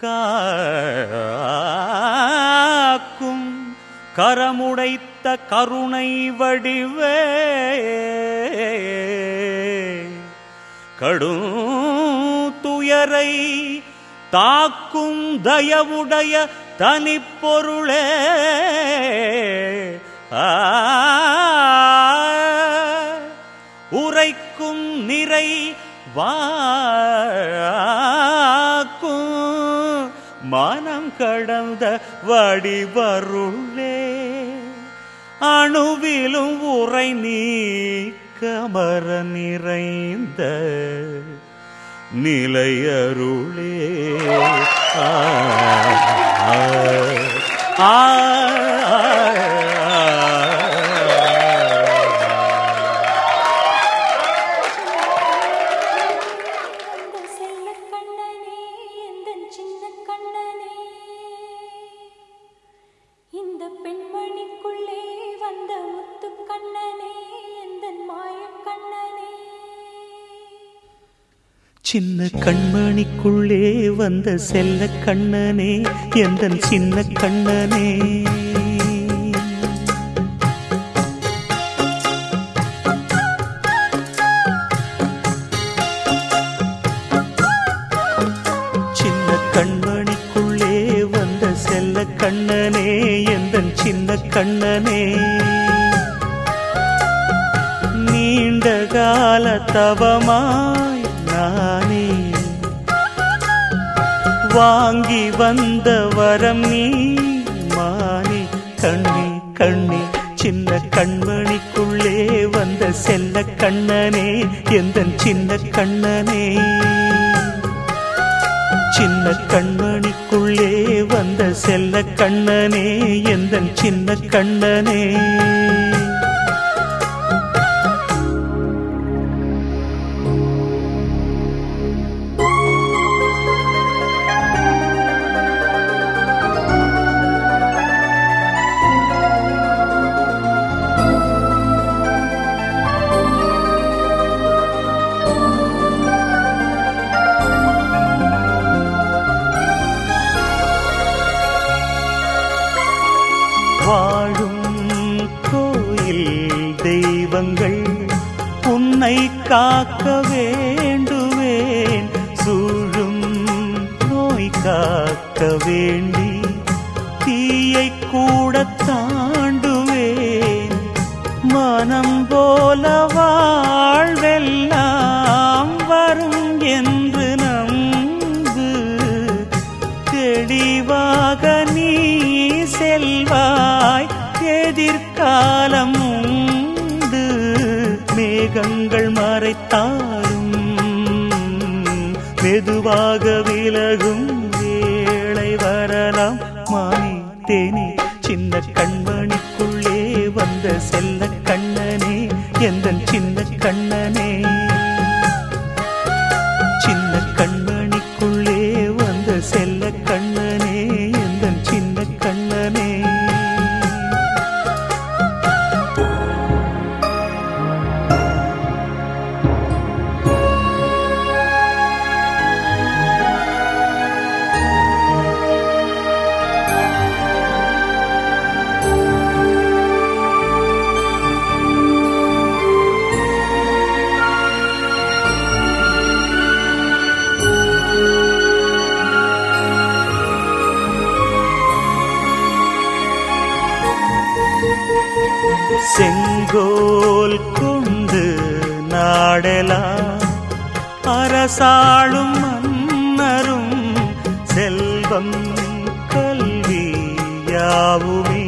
காக்கும் கரமுடைத்த கருணை வடிவே. கடும் துயரை தாக்கும் தயவுடைய தனிப்பொருளே. உரைக்கும் நிறை வா காலம் கடந்த வடிவருளே. அணுவிலும் உரை நீக்கமர நிறைந்த நிலையருளே. ஆ, இந்த பெண்மணிக்குள்ளே வந்த முத்து கண்ணனே எந்த மாயக் கண்ணனே? சின்ன கண்மணிக்குள்ளே வந்த செல்ல கண்ணனே எந்த சின்ன கண்ணனே? சின்ன கண்ணனே. நீண்ட கால தவமாய் நானே. வாங்கி வந்த வரம் நீ மானே. கண்ணி கண்ணி சின்ன கண்மணிக்குள்ளே வந்த செல்ல கண்ணனே. எந்த சின்ன கண்ணனே? சின்ன கண்மணி செல்ல கண்ணனே எந்த சின்ன கண்ணனே. உன்னை காக்க வேண்டுவேன். சூழும் நோய் காக்க வேண்டி தீயை கூட தாண்டுவேன். மனம் போல வாழ்வெல்லாம் வரும் என்று நம்பு. தெளிவாக நீ செல்வாய். எதிர்காலம் உண்டு மேகங்கள் மறைத்தாலும் மெதுவாக விலகும் வேளை வரலாம். மானே தேனே சின்ன கண்மணிக்குள்ளே வந்த செல்ல கண்ணனே எந்த சின்ன கண்ணனே? செங்கோல் கொண்டு நாடலா அரசாளும் மன்னரும் செல்வம் கல்வி யாவுமே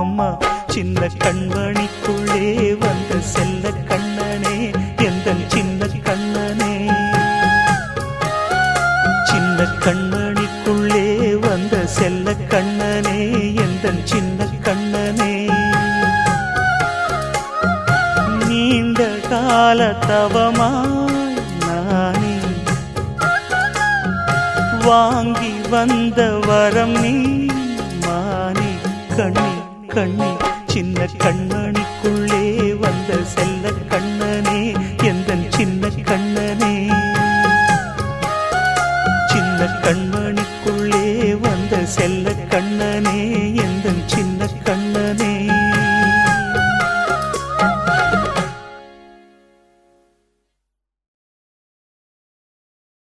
அம்மா சின்ன கண்மணிக்குள்ளே வந்த செல்ல கண்ணனே எந்த சின்ன கண்ணனே? சின்ன கண்மணிக்குள்ளே வந்த செல்ல கண்ணனே எந்த சின்ன கண்ணனே? நீண்ட கால தவமாய் நானே வாங்கி வந்த வரம் நீ மானே கண்ணி. கண்ணே சின்ன கண்மணிக்குள்ளே வந்த செல்ல கண்ணனே எந்த சின்ன கண்ணனே? சின்ன கண்மணிக்குள்ளே வந்த செல்ல கண்ணனே எந்த சின்ன கண்ண